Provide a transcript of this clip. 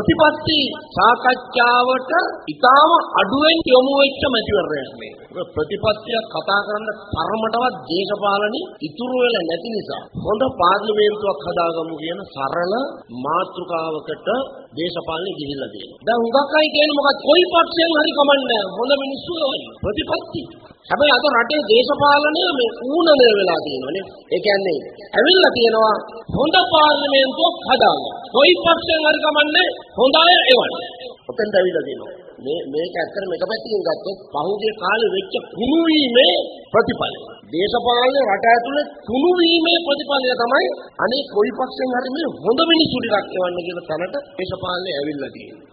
ප්‍රතිපත්ති සාකච්ඡාවට ඉතාම අඩුවෙන් යොමු වෙච්ච මැතිවරණයක් මේ. ප්‍රතිපත්තියක් කතා කරන්න තරමටවත් දේශපාලනේ ඉතුරු වෙලා නැති නිසා හොඳ පාර්ලිමේන්තුවක් හදාගමු කියන සරල මාතෘකාවකට දේශපාලනේ ගිහිල්ලා තියෙනවා. දැන් හුඟක් අය කියන්නේ මොකක්ද කොයි පක්ෂයෙන් හරි කමන්නේ හොඳ මිනිස්සු ප්‍රතිපත්ති. හැබැයි අද රටේ දේශපාලනය මේ ඌනනය වෙලා තියෙනවානේ. ඒ කියන්නේ ඇවිල්ලා තියෙනවා හොඳ පාර්ලිමේන්තුවක් හදාගන්න. කොයි පක්ෂයෙන් හරි කමන්නේ හොඳ අය එවන්න. ඔතෙන්ට ඇවිල්ලා තියෙනවා. මේ මේක ඇත්තටම එක පැත්තකින් ගත්තොත් පහුගිය කාලේ වෙච්ච කුණු වීමේ ප්‍රතිඵලය. දේශපාලන රට ඇතුලේ කුණු වීමේ ප්‍රතිඵලය තමයි අනේ කොයි පක්ෂෙන් හරි මේ හොඳ මිනිස්සු ටිකක් එවන්න කියන තැනට දේශපාලනේ ඇවිල්ලා තියෙන්නේ.